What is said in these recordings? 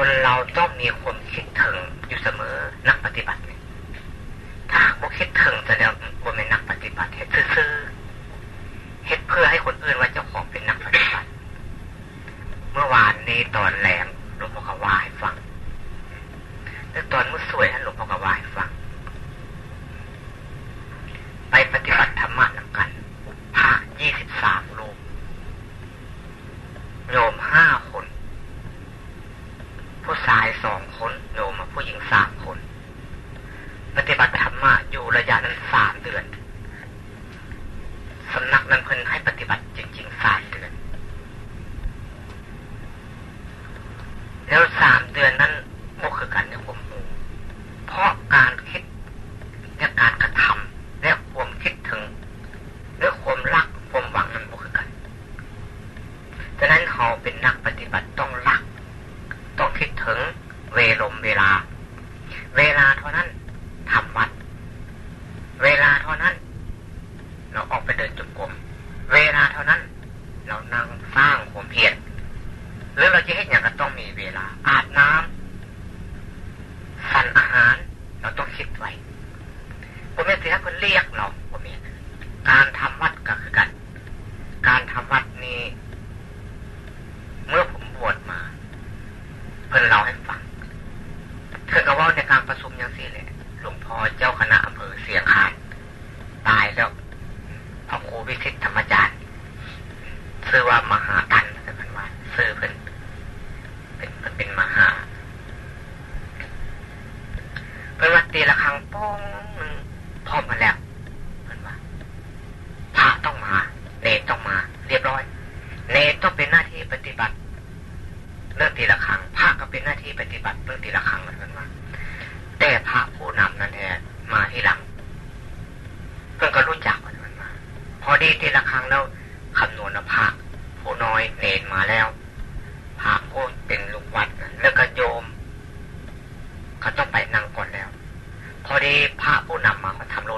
คนเราต้องมีความคิดถึงอยู่เสมอนักปฏิบัติ ถ้าบ่คิดถึงจะเดี๋ยวบ่เป็นนักปฏิบัติเหตุซื่อเหตุเพื่อให้คนอื่นว่าเจ้าของเป็นนักปฏิบัติ เมื่อวานนี้ตอนแหลมหลวงพ่อเขาว่าให้ฟังแล้ตอนมื่อสวยฮะหลวง เพิ่นว่าตีละครั้งป้องหนึ่งพร้อมกันแล้วเพื่นว่าพระต้องมา เนตต้องมา เรียบร้อย เนตต้องเป็นหน้าที่ปฏิบัติเรื่องตีละครั้งพระก็เป็นหน้าที่ปฏิบัติเรื่องตีละครั้งเหมือนว่าแต่พระผู้นำนั้นแท้มาที่หลัง เพื่อนก็รู้จักมันมา พอดีตีละครั้งแล้วคำนวณพระผู้น้อยเนตมาแล้วพระผู้เป็นลูกวัดแล้วก็โยม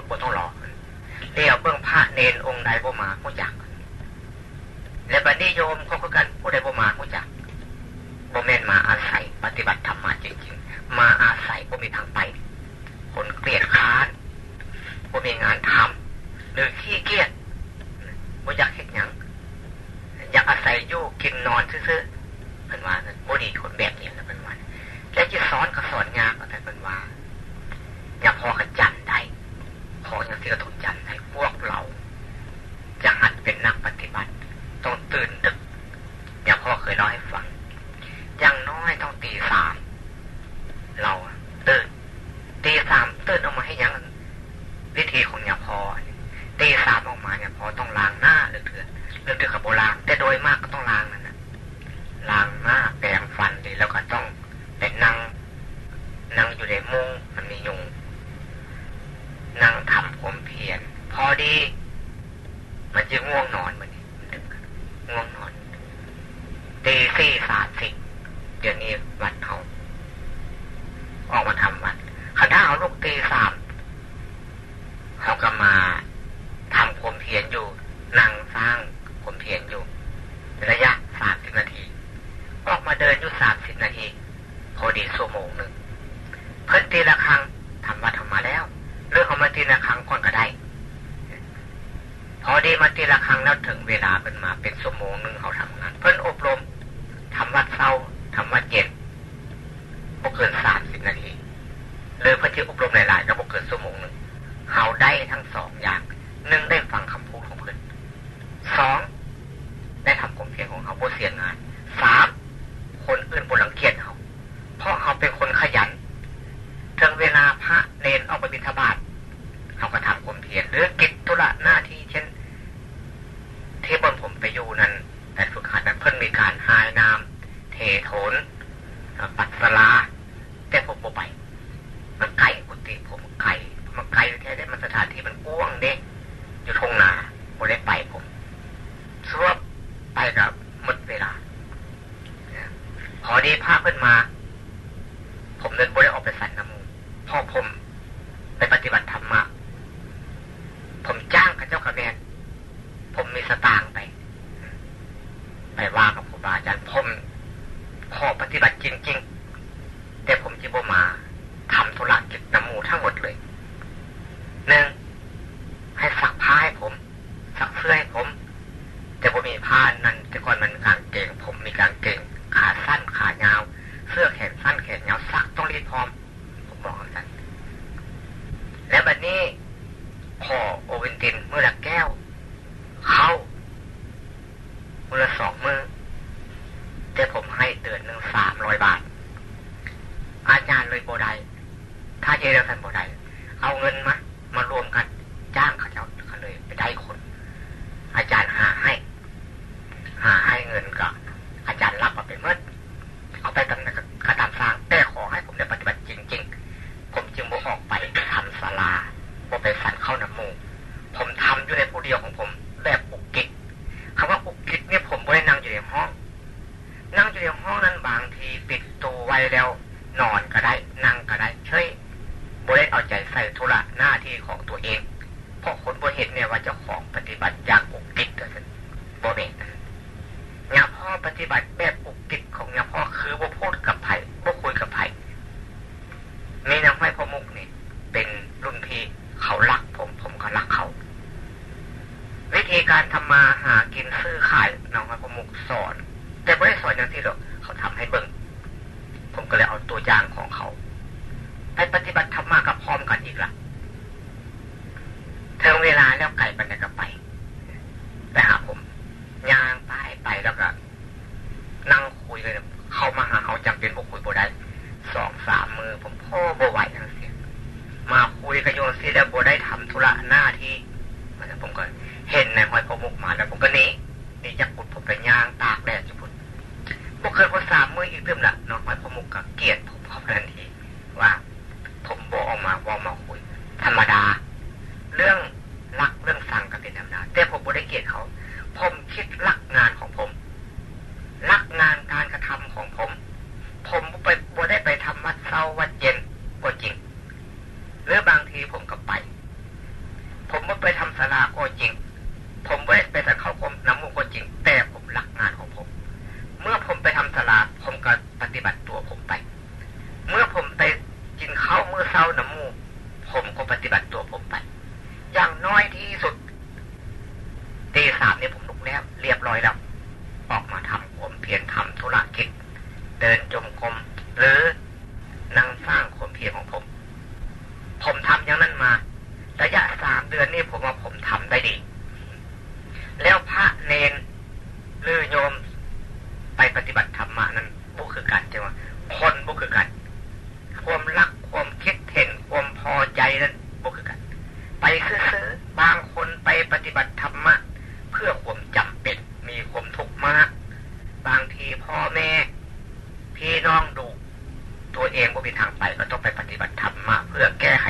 บ่ต้องรอเรียวเบื้องพระเนนองค์ใดบ่มาผู้จัก และบัณฑิโยมเขาก็กันผู้ใดบ่มาผู้จักบ่แม่นมาอาศัย ปฏิบัติธรรมมาจริงๆ มาอาศัยก็มีทางไป คนเกลียดค้านก็มีงานทำหรือขี้เกียจบ่อยากเห็นยังอยากอาศัยอยู่กินนอนซื้อๆเป็นว่าบ่ดีคนแบบนี้ ขึ้นมา อกมือแต่ผมให้เตือนหนึ่งสามร้อยบาท อาจารย์เลยโบไดถ้าเจอแล้วท่นโบไดเอาเงินมามารวมกัน ทำมาหากินซื้อขายน้องกระมุกสอน แต่ไม่ได้สอนอย่างที่หรอก เองว่ามีทางไปก็ต้องไปปฏิบัติธรรมมาเพื่อแก้ไข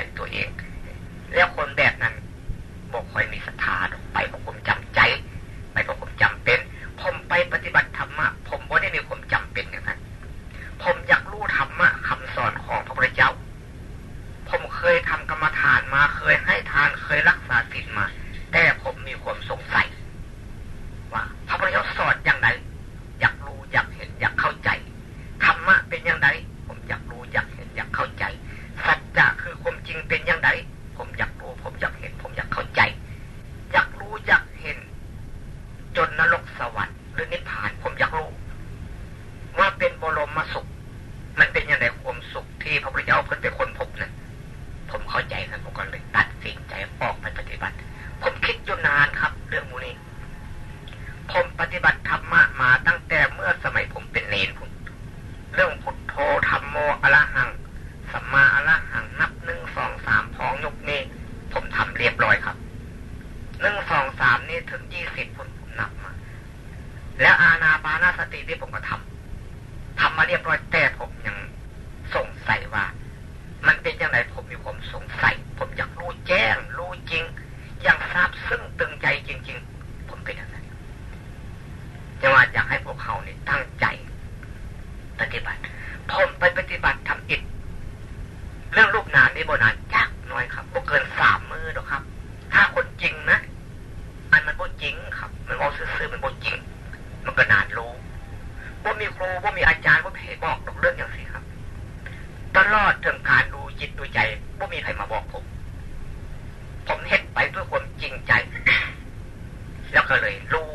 ลอดถิงการดูจิตดูใจบ่มีใครมาบอกผม ผมเห็นไปด้วยความจริงใจ แล้วก็เลยรู้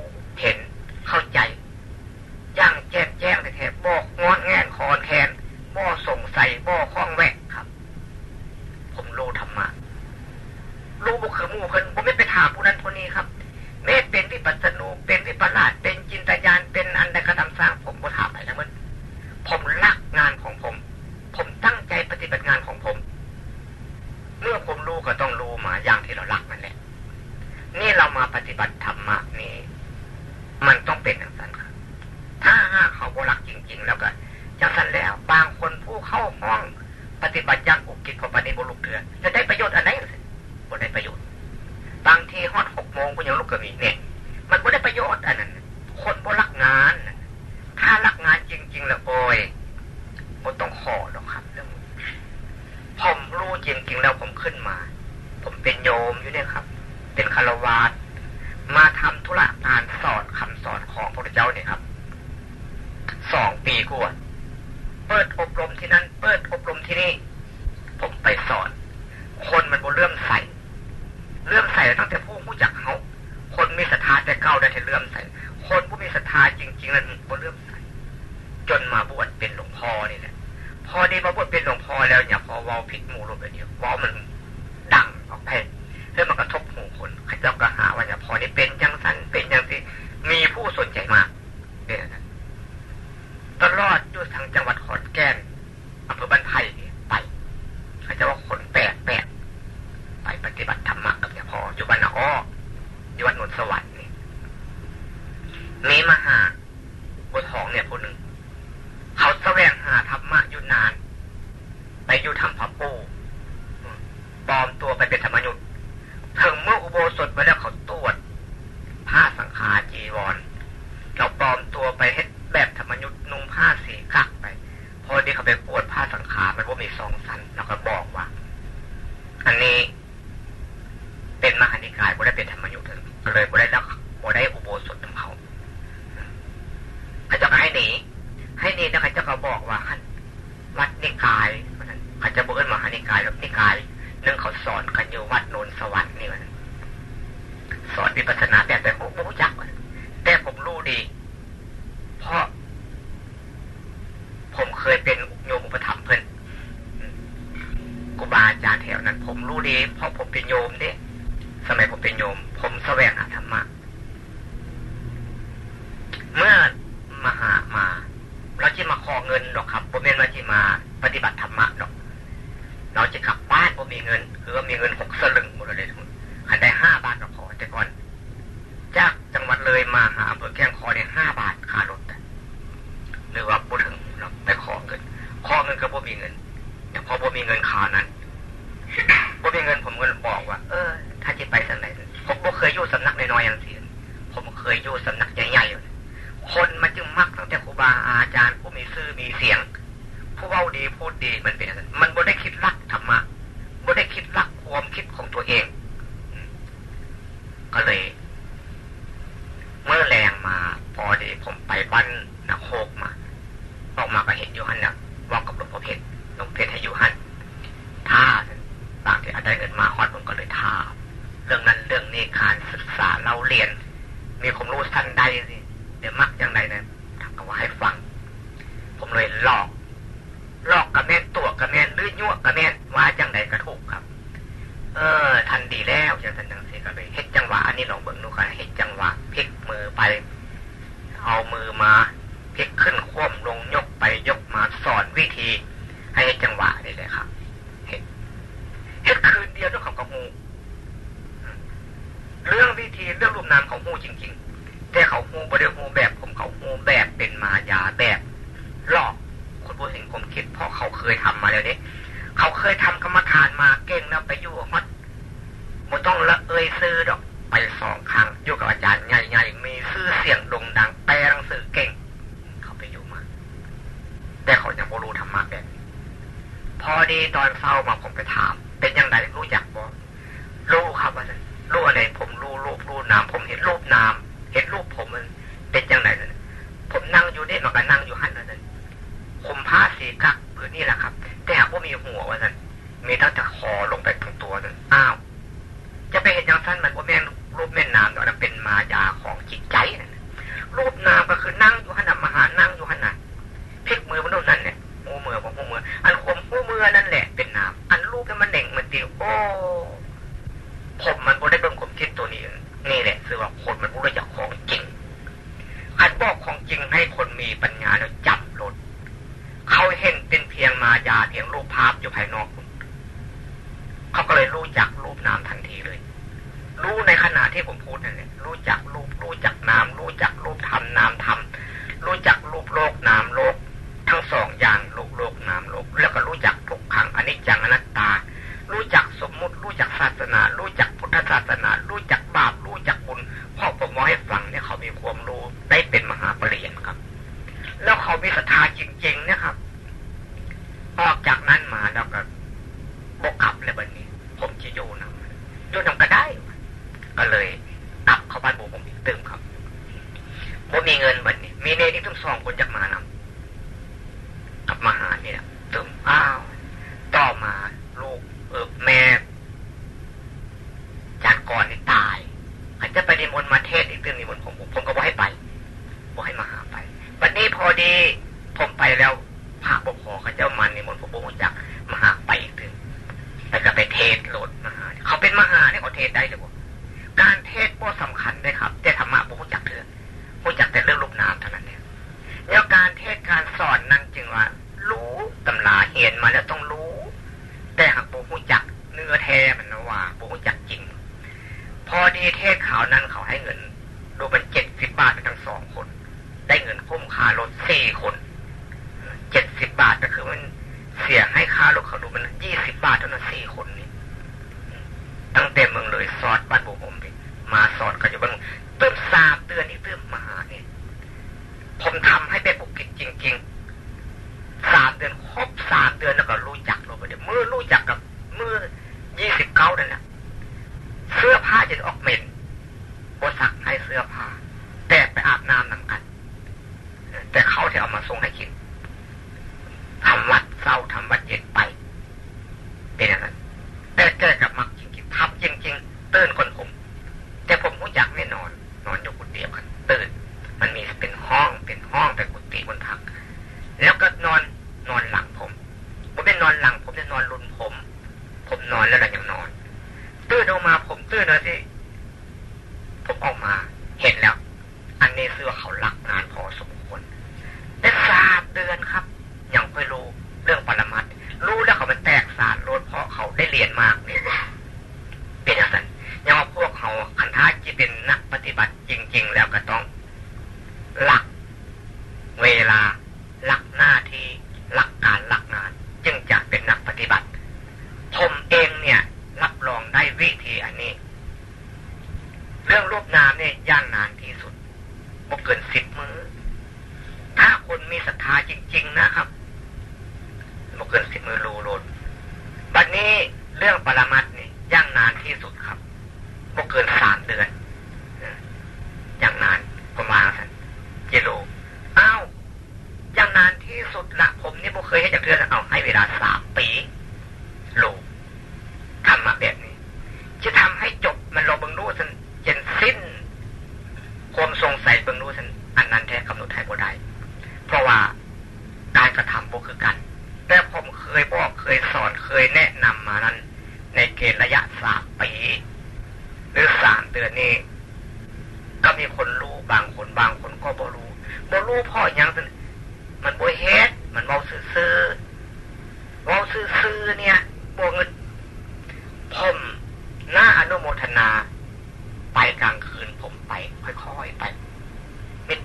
Lima ผมเคยเป็นโยมอุปถัมภ์เพิ่นกูบาอาจารย์แถวนั้น ผมรู้ดีเพราะผมเป็นโยมเนี่ยสมัยผมเป็นโยม ผมแสวงหาธรรมะ เมื่อ ผมไปบ้านนักโคกมา ออกมาก็เห็นยูฮันน่ะว่ากับหลวงพ่อเพชรหลวงเพชรให้ยูฮันท่าบางทีอาจได้เงินมาคอดผมก็เลยท่าเรื่องนั้นเรื่องนี้การศึกษาเราเรียน มีความรู้ชั้นได้ ซื้อดอกไปสองครั้งอยู่กับอา 海诺 ไดิมนมาเท จักกับเมื่อยี่สิบเก้านั่นแหละ เวลา หลักหน้าที่ หลักการหลักงาน จึงจะเป็นนักปฏิบัติ ผมเองเนี่ย รับรองได้วิธีอันนี้ เรื่องรูปนามเนี่ยย่างนานที่สุดบ่เกินสิบมือถ้าคนมีศรัทธาจริง ๆ นะครับบ่เกินสิบมือรูรุนบัดนนี้เรื่องปรมา เดือนนี่ก็มีคนรู้บางคนบางคนก็บ่รู้บ่รู้พ่อยังมันบ่เฮ็ดมันเมาซื้อเมาซื้อเนี่ยบวกเงินผมหน้าอนุโมทนา ไปกลางคืนผมไป ค่อยๆไป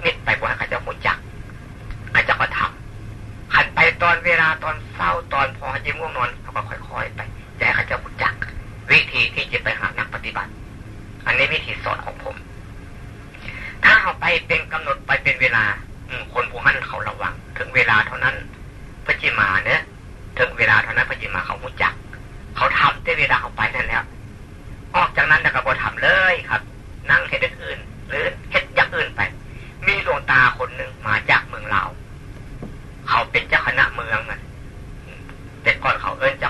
นิดๆไปว่าข้าเจ้าหัวจักข้าเจ้าก็ทำหันไปตอนเวลาตอนเศร้าตอนพอยิ้มง่วงนอนเขาก็ค่อยๆไปแต่ข้าเจ้าหัวจัก วิธีที่จะไปหานักปฏิบัติ อันนี้วิธีสอนของผม ถ้าเอาไปเป็นกำหนดไปเป็นเวลา อืคนผู้นั้นเขาระวัง ถึงเวลาเท่านั้นพระจิมาเนี่ยถึงเวลาเท่านั้นพระจิมาเขาหูจัก เขาทำได้เวลาเขาไปนั่นแล้วออกจากนั้นแล้วก็บ่ทำเลยครับ นั่งเฮ็ดอื่น หรือเฮ็ดอย่างอื่นไป มีดวงตาคนหนึ่งมาจากเมืองลาวเขาเป็นเจ้าคณะเมืองอะแต่ก่อนเขาเอิ้นเจ้า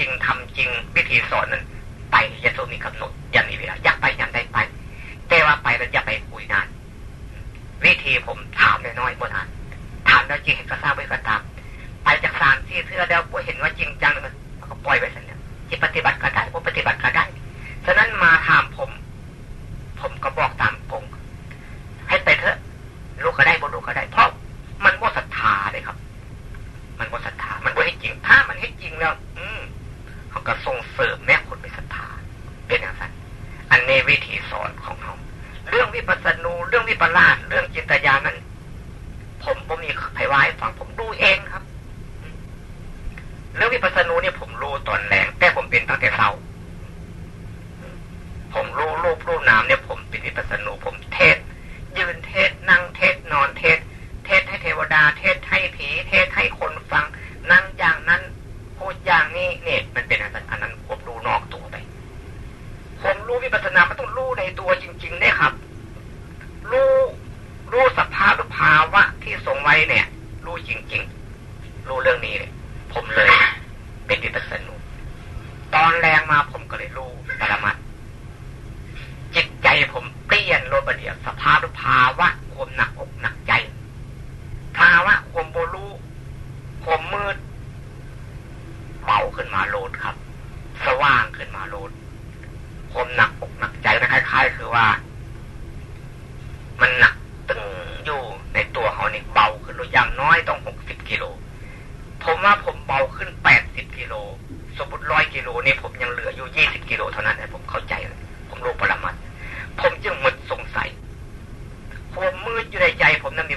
จริงทำจริงวิธีสอนนั้นไปจะต้องมีกำหนดอย่างนี้เวลาอยากไปยังได้ไป แต่ว่าไปแล้วอย่าไปคุยนาน วิธีผมถามน้อยๆบนอ่านถามแล้วจริงก็ทราบไว้ก็ตาม ไปจากสารที่เชื่อแล้วก็เห็นว่าจริงจังมันก็ปล่อยไว้สันเนี่ยที่ปฏิบัติก็ได้ก็ปฏิบัติก็ได้ฉะนั้นมาถาม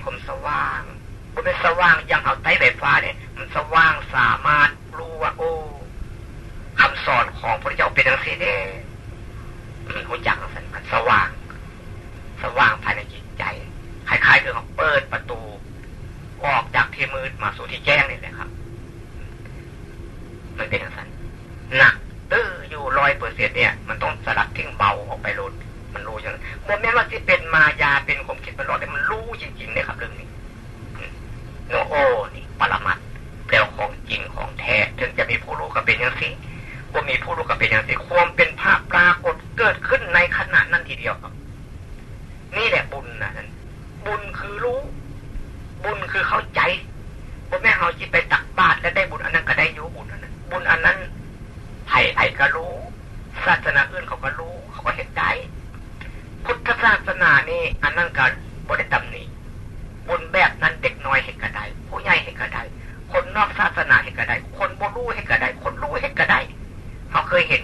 ผมสว่างผมเป็นสว่างยังเอาไต้ไฟฟ้าเนี่ย มันสว่างสามารถรู้ว่า โอ้คำสอนของพระเจ้าเป็นอย่างไรเนี่ยมันหัวจักสันมันสว่าง สว่างภายในจิตใจคล้ายๆคือเปิดประตู ออกจากที่มืดมาสู่ที่แจ้งนี่แหละครับ มันเป็นอย่างนั้นหนักตื้ออยู่ร้อยเปอร์เซ็นเนี่ย มันต้องสลับทิ้งเบาออกไปลดมันรู้อย่างนั้นโมเมนว่าที่เป็นมา เป็นอย่างสี่ว่ามีผู้รู้กับเป็นอย่างสี่ความเป็นภาพปรากฏเกิดขึ้นในขณะนั้นทีเดียวครับ นี่แหละบุญนะนั้น บุญคือรู้ บุญคือเข้าใจพ่อแม่เขาจิตไปตักบาตรและได้บุญอันนั้นก็ได้อยู่บุญอันนั้นบุญอันนั้นไผ่ไผ่ก็รู้ศาสนาอื่นเขาก็รู้เขาก็เห็นได้ พุทธศาสนานี่อันนั้นก็บริกรรมนิบุญแบบนั้นเด็กน้อยเห็นก็ได้ผู้ใหญ่เห็นก็ได้คนนอกศาสนาเห็นก็ได้คนบ่รู้เห็นก็ เคยเห็น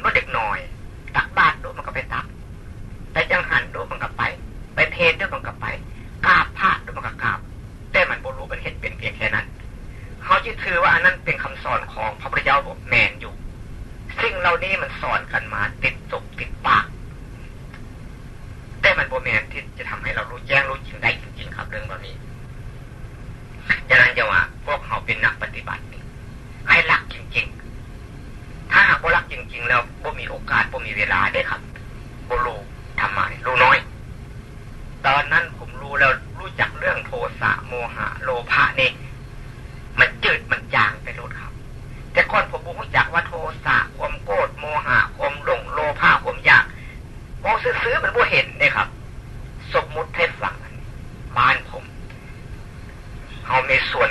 โทสะโมหะ โลภะนี่มันจืดมันจางไปหมดครับ แต่ก่อนผมบุรู้จักว่าโทสะความโกรธโมหะความหลงโลภะความอยากมองซื้อๆมันบ่เห็นเนี่ยครับ สมมุติเทศฝังบ้านผมเขาในส่วน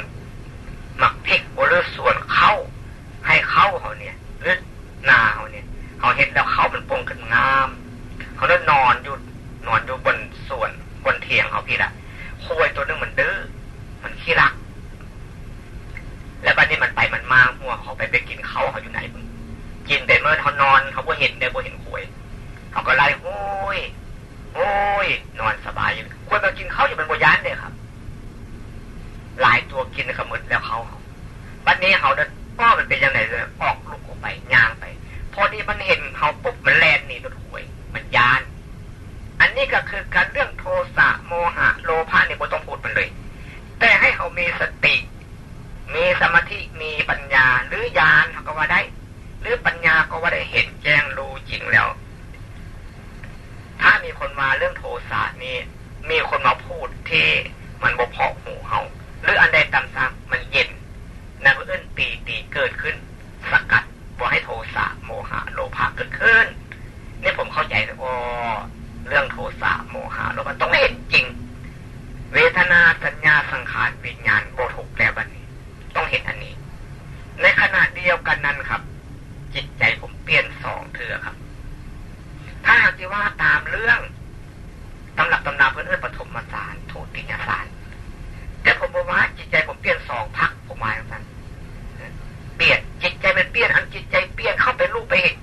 เปลี่ยนอันจิตใจเปลี่ยนเข้าไปรูปไปเห็น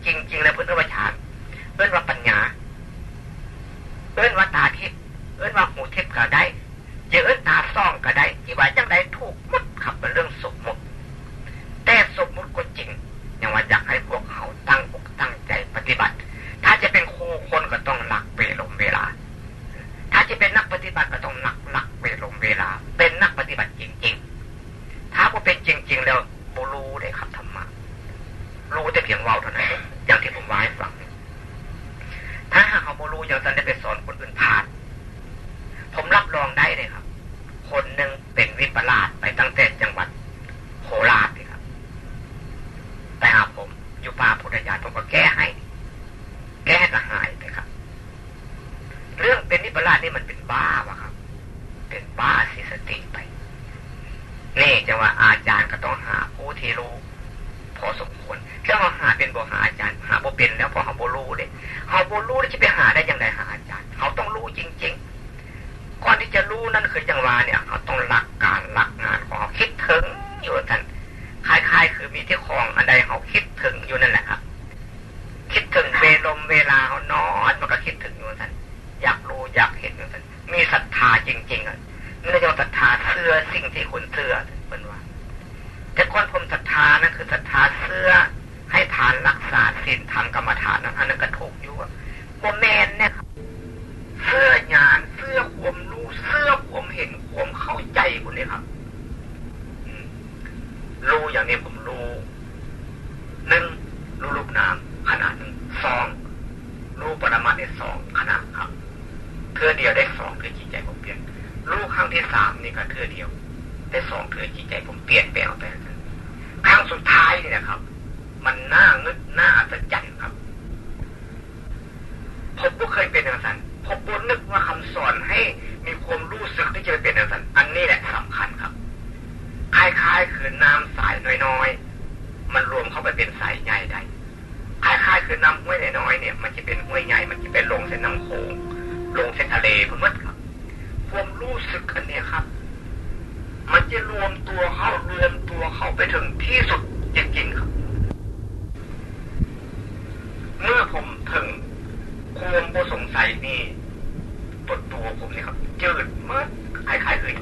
จะว่าอาจารย์ก็ต้องหาผู้ที่รู้พอสมควรแค่เราหาเป็นบ่หาอาจารย์หาบ่เป็นแล้วพอหาบ่รู้เลยเขาบ่รู้แล้วจะไปหาได้ยังไงหาอาจารย์เขาต้องรู้จริง ๆ ก่อนที่จะรู้นั่นคือจังหวะเนี่ยเขาต้องหลักการหลักงานของเขาคิดถึงอยู่ท่านคล้ายๆ คือมีที่ของอันใดเขาคิดถึงอยู่นั่นแหละครับ คิดถึงเวลมเวลาเขานอนมันก็คิดถึงอยู่ท่านอยากรู้อยากเห็นอยู่ท่านมีศรัทธาจริงๆอะนี่เรียกว่าศรัทธาเชื่อสิ่งที่คุณเชื่อ เป็นว่าแต่คนผมศรัทธานั่นคือศรัทธาเชื่อให้ทานรักษาศีลทำกรรมฐานนั้นอันนั้นก็ถูกอยู่โมเมนเนี่ยครับเสื้อญาณเสื้อความรู้เสื้อความเห็นความเข้าใจคุณเนี่ยครับรู้อย่างนี้ผมรู้หนึ่งรู้รูปนามขนาดหนึ่งสองรู้ปรมาในสองขนาดครับเทือเดียวได้สองเทือจิตใจผมเปลี่ยนรู้ครั้งที่สามนี่ก็เทือเดียว ได้สองเทือจิตใจผมเปลี่ยนแปลงไปครั้งสุดท้ายนี่นะครับ มันน่างึดน่าอัศจรรย์ครับผมก็เคยเป็นอย่างนั้นผมก็นึกว่าคำสอนให้มีความรู้สึกที่จะเป็นอย่างนั้นอันนี้แหละสำคัญครับ คล้ายๆคือน้ำสายน้อยๆ มันรวมเข้าไปเป็นสายใหญ่ได้คล้ายๆคือน้ำห้วยน้อยๆเนี่ย มันจะเป็นห้วยใหญ่ มันจะเป็นลงเส้นน้ำโขงลงเส้นทะเลพุ่มดครับ ความรู้สึกอันนี้ครับ มันจะรวมตัวเข้ารวมตัวเข้าไปถึงที่สุดจริงๆครับ เมื่อผมถึงความผู้สงสัยนี่ตัวตัวผมนี่ครับจืดเมากคล้ายๆเลย